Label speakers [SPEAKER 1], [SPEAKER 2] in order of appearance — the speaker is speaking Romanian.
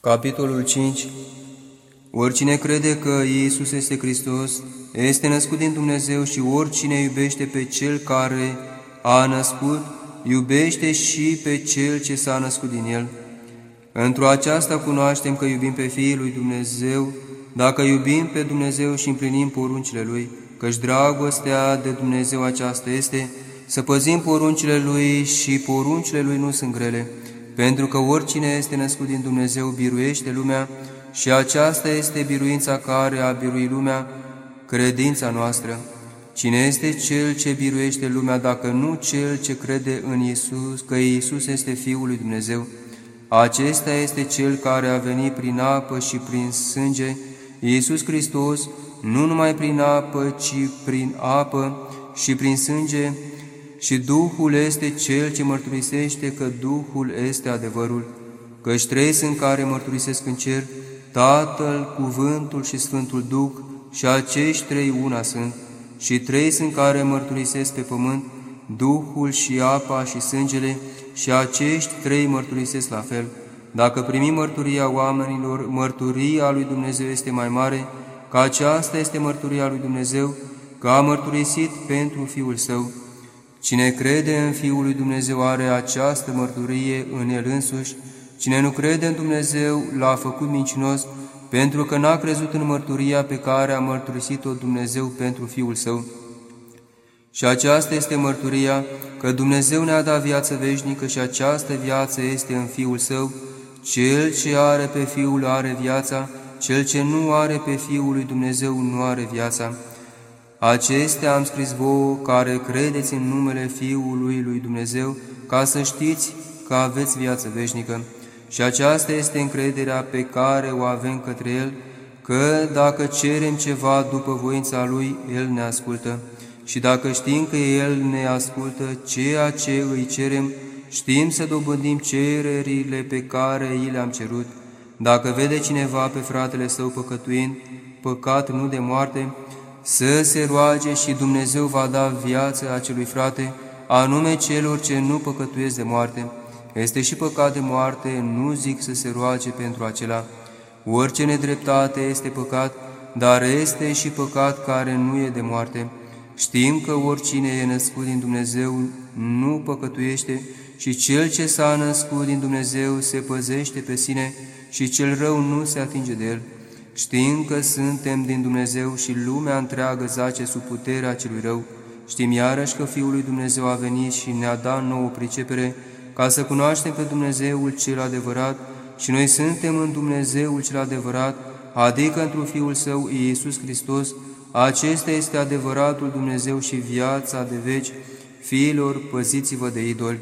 [SPEAKER 1] Capitolul 5 Oricine crede că Iisus este Hristos, este născut din Dumnezeu și oricine iubește pe Cel care a născut, iubește și pe Cel ce s-a născut din El. Într-o aceasta cunoaștem că iubim pe Fiul lui Dumnezeu, dacă iubim pe Dumnezeu și împlinim poruncile Lui, căci dragostea de Dumnezeu aceasta este să păzim poruncile Lui și poruncile Lui nu sunt grele, pentru că oricine este născut din Dumnezeu biruiește lumea și aceasta este biruința care a biruit lumea, credința noastră. Cine este cel ce biruiește lumea dacă nu cel ce crede în Isus, că Isus este Fiul lui Dumnezeu? Acesta este cel care a venit prin apă și prin sânge, Iisus Hristos, nu numai prin apă, ci prin apă și prin sânge, și Duhul este Cel ce mărturisește că Duhul este adevărul, căci trei sunt care mărturisesc în cer, Tatăl, Cuvântul și Sfântul Duh, și acești trei una sunt, și trei sunt care mărturisesc pe pământ, Duhul și apa și sângele, și acești trei mărturisesc la fel. Dacă primim mărturia oamenilor, mărturia lui Dumnezeu este mai mare, că aceasta este mărturia lui Dumnezeu, că a mărturisit pentru Fiul Său. Cine crede în Fiul lui Dumnezeu are această mărturie în el însuși, cine nu crede în Dumnezeu l-a făcut mincinos, pentru că n-a crezut în mărturia pe care a mărturisit-o Dumnezeu pentru Fiul Său. Și aceasta este mărturia că Dumnezeu ne-a dat viață veșnică și această viață este în Fiul Său. Cel ce are pe Fiul are viața, cel ce nu are pe Fiul lui Dumnezeu nu are viața. Acestea am scris vouă care credeți în numele Fiului lui Dumnezeu, ca să știți că aveți viață veșnică. Și aceasta este încrederea pe care o avem către El, că dacă cerem ceva după voința Lui, El ne ascultă. Și dacă știm că El ne ascultă ceea ce îi cerem, știm să dobândim cererile pe care i le-am cerut. Dacă vede cineva pe fratele său păcătuind, păcat nu de moarte, să se roage și Dumnezeu va da viață acelui frate, anume celor ce nu păcătuiesc de moarte. Este și păcat de moarte, nu zic să se roage pentru acela. Orice nedreptate este păcat, dar este și păcat care nu e de moarte. Știm că oricine e născut din Dumnezeu nu păcătuiește și cel ce s-a născut din Dumnezeu se păzește pe sine și cel rău nu se atinge de el. Știm că suntem din Dumnezeu și lumea întreagă zace sub puterea celui rău. Știm iarăși că Fiul lui Dumnezeu a venit și ne-a dat nouă pricepere ca să cunoaștem pe Dumnezeul cel adevărat și noi suntem în Dumnezeul cel adevărat, adică într-un Fiul Său, Iisus Hristos. Acesta este adevăratul Dumnezeu și viața de veci. Fiilor, păziți-vă de idoli.